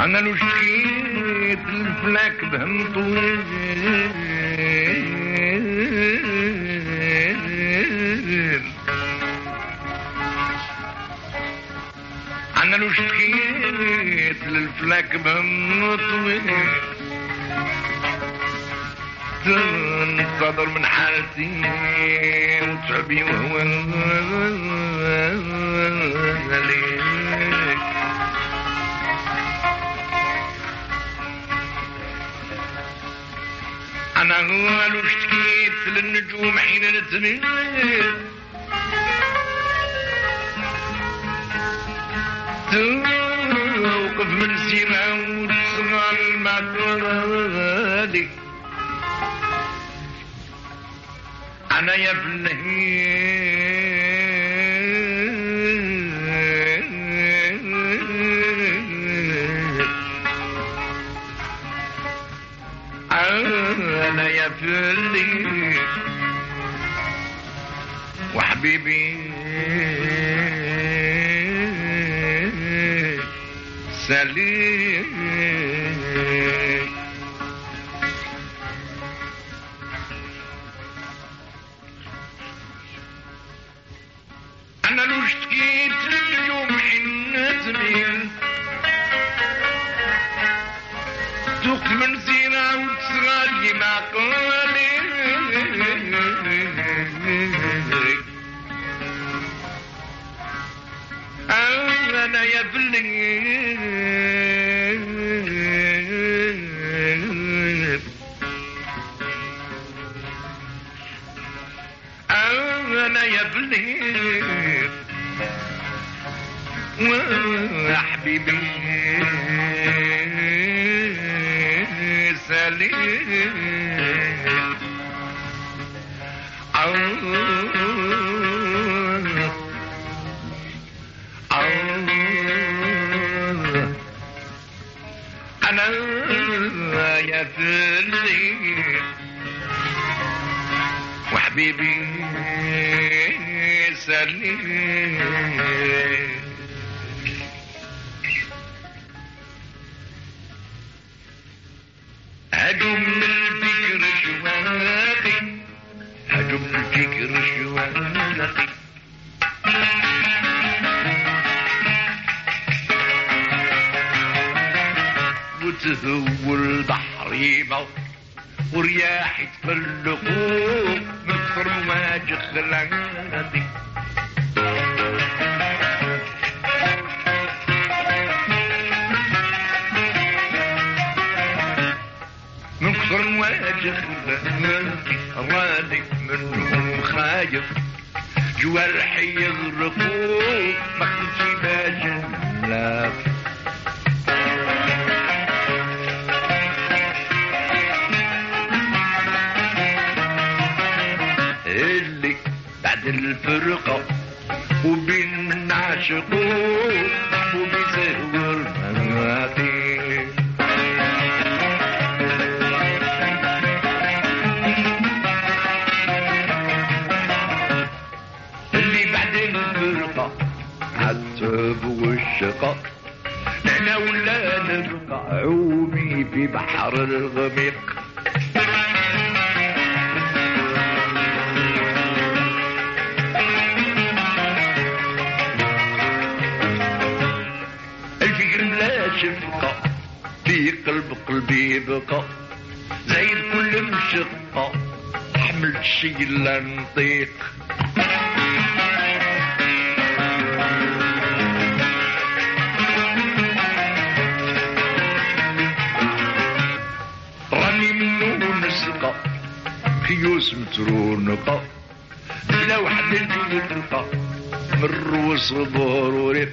أنا لو شكيت الفلاك بهم طويل. أنا لو شكيت للفلاك بهم طويل. تنتظر من حالتي وتعبي وهو أنا هو اشتكيت للنجوم حين نتميل توقف من سيما وتصغر المعدورة أنا يا فلهي أنا يا فلي وحبيبي. سليم. يا بلي أنا يا بليل وحبيبي سليم. أنا سليم. هجم الفكر شوالي هجم الفكر شوالي وتهو البحر يبغى ورياح يتفلقوا من كثر ما جخلانتي من كثر ما جخلانتي راني منهم خايف جوارحي يغرقوا ما كنتي باجي الفرقة عاشقوه وبيزور مغاتي اللي بعد الفرقة عالتوب والشقا إحنا ولا نرقع عومي في بحر الغميق. بلا شفقة في قلب قلبي بقى زي كل مشقة حملت شي لا نطيق. راني منو نسقى خيوس مترونقة على وحدة وتلقى مر وصبر ورق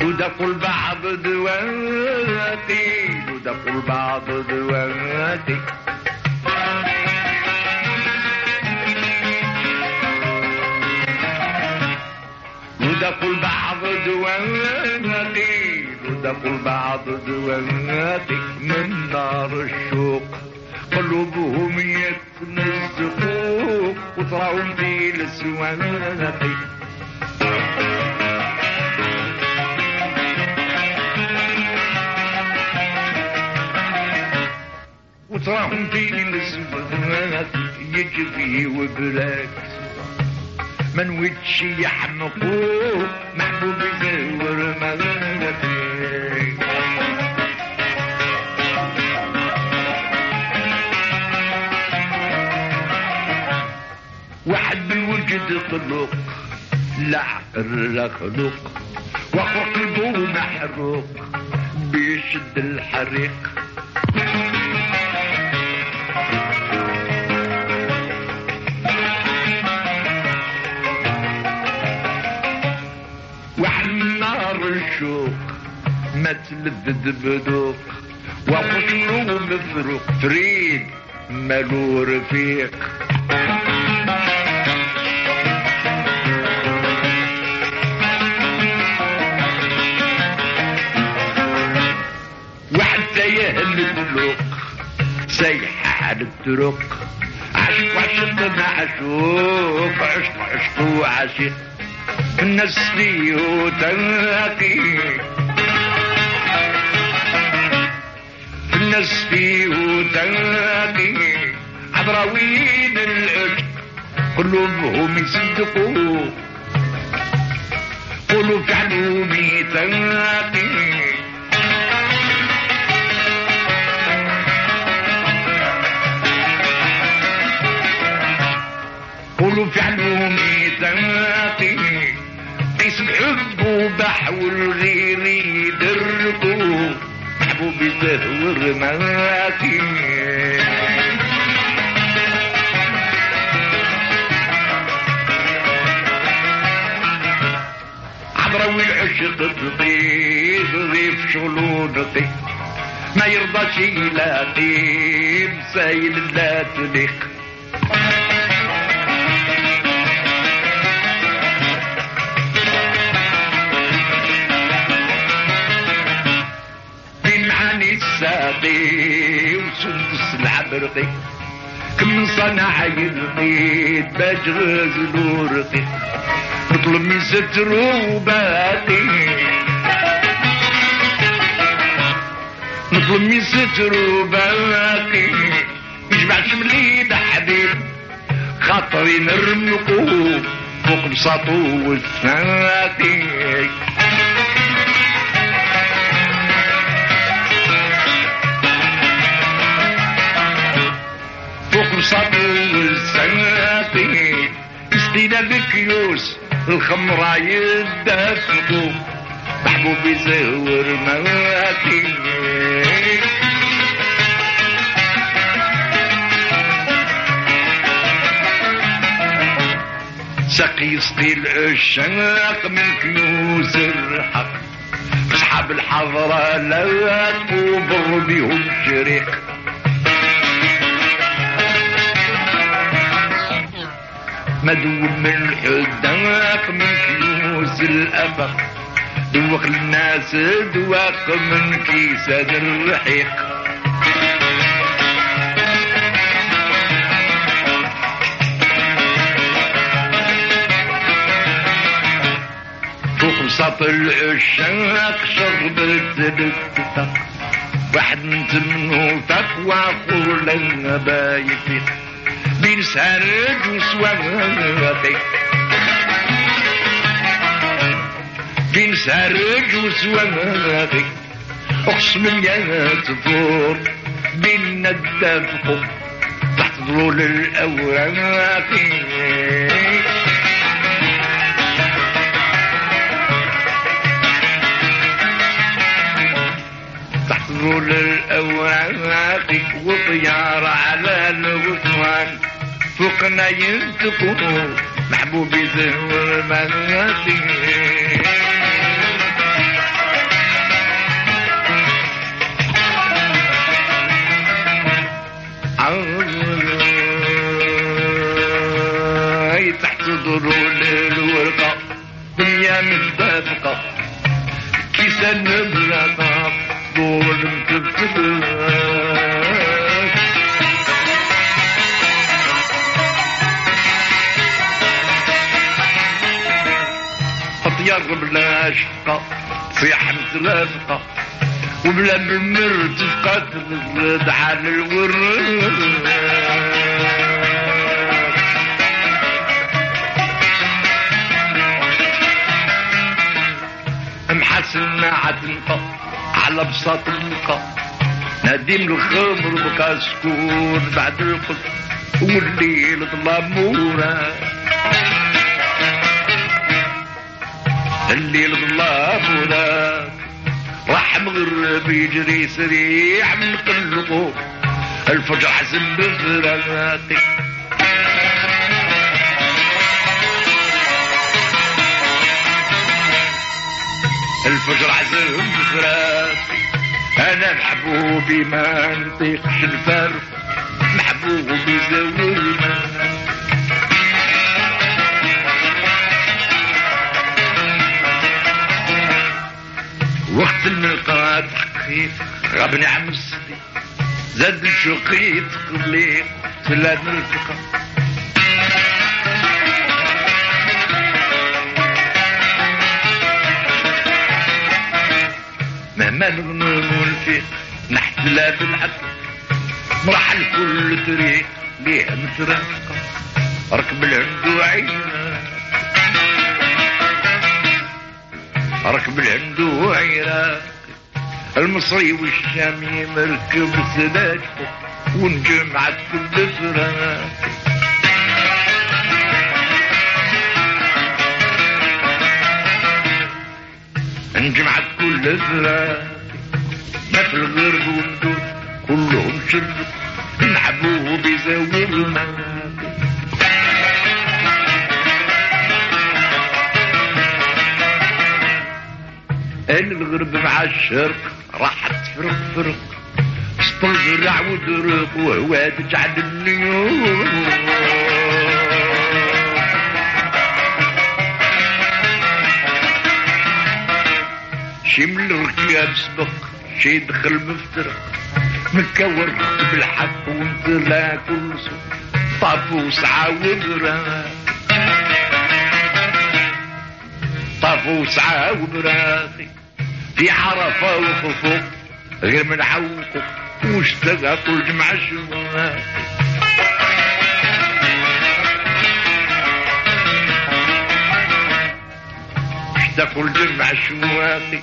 ودق البعض دواتي ودق البعض دواتي ودق البعض دواتي ودق البعض دواتي من نار الشوق قلوبهم يتمزقوا وتراهم في السواتي. في السواتي يجري وبلاك من وجه يحمقوه محبوب يزور مغنتي واحد بالوجد خلق عقل خلق واخر قلبه محروق بيشد الحريق ما تلذذ بدوق وخشنو مفروق فريد مالو رفيق وحتى يهل الدلوق سيح على الطرق عشق عشق معشوق عشق عشق وعشق. الناس تلاقي الناس فيه تلاقي عبراوين العشق قلوبهم يصدقوا. قلوب فعلهم تلاقي قولوا فعلهم تلاقي قيس الحب وبحول غير يدركوا محبوب يزهور ماتي عبروي العشق تطيب ضيف شغلو نطيب ما يرضاش يلاقي مسايل لا تليق الساقي وسندس العبرقي كم صنع يلقيت باش غزل ورقي نطلب من ستر وباقي. نطلب من ستر وباقي. يجمعش مليد حبيب. خاطري نرمقو فوق بساطو والثاقي الخمرة يدفقو محبوب يزور مواتي سقي سقي العشاق من كنوز الحق. اصحاب الحضرة لا تبر بهم شريق. مدوب من الحداق من كنوز الأفق دوق للناس دواق من كيسان الرحيق. فوق بساط العشاق شربت بالتفق واحد من تمنو تقوى قول بايتي بين سارج وسواتي بين سارج وسواتي اقسم يا تفور بين الدفق تحت ظلول الاوراق تحت ظلول الاوراق وطيارة على الغصوان فوقنا ينتقوا محبوبي زهور مناتي هاي تحت ضرور الورقة دنيا متفقة كيسة نبرة دور متفقة. طير بلا شقة صيح متلافقة وبلا بالمر تبقى تزرد على الورد. محسن ما عاد نقى على بساط النقى نديم الخمر بكا سكون بعد القصر والليل ظلامورة الليل ظلامورة راح مغرب يجري سريع من قلبه. الفجر حزن بفراتي الفجر عزم بفراتي أنا محبوبي ما نطيقش الفرق محبوبي زورنا وقت الملقات حقيت غبني عم السدي زاد الشقيت قبلي ثلاث نلتقى مهما نغنون فيه نحتلا بالعدل مرحل كل طريق ليه مترافقة ركب العندو عينا ركب العندو عينا المصري والشامي مركب سلاجته ونجمعت كل فراق انجمعت كل فراق ما في الغرب كلهم شرب يلعبوا بزاوية المناطق أهل الغرب مع الشرق راح تفرق فرق استغرع ودرق وهو تجعل النيوم. شي من الركاب سبق شي دخل مفترق. مكور بالحق وانت لا كل سوق. طافو سعى وبراق طافو سعى وبراقي في عرفة وخفوق غير من عوقه واشتقى كل جمع الشواقي اشتقوا الجمع الشواقي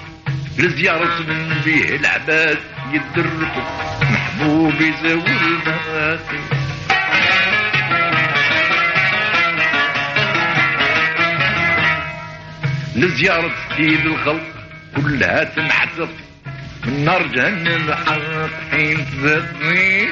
لزيارة من بيه العباد يدرقوا محبوبي زور المواقي لزيارة سيد الخلق كلها تنحذف من نار جهنم حرق حين تذبني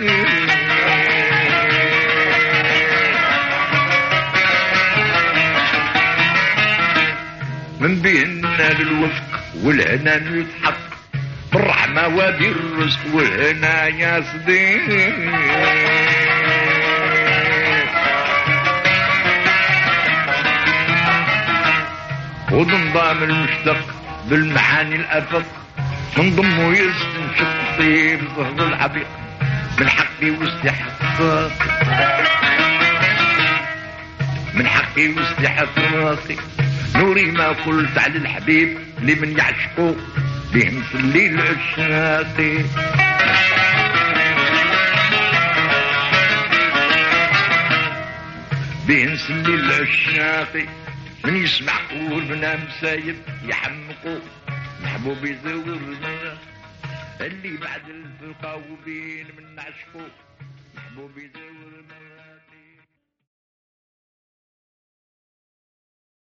من بيننا للوفق والعنان يتحق بالرحمة وادي الرزق والهنا يا صديق. ونضام المشتق. بالمعاني الافق من ضمه يستنشق طيب ظهر الحبيب من حقي واستحقاقي من حقي واستحقاقي نوري ما قلت على الحبيب لمن يعشقه بهم في الليل عشاقي بهم في الليل عشاقي من يسمع قول من مسايب يحمقوا محبوب يزور اللي بعد الفرقة وبين من عشقه محبوب يزور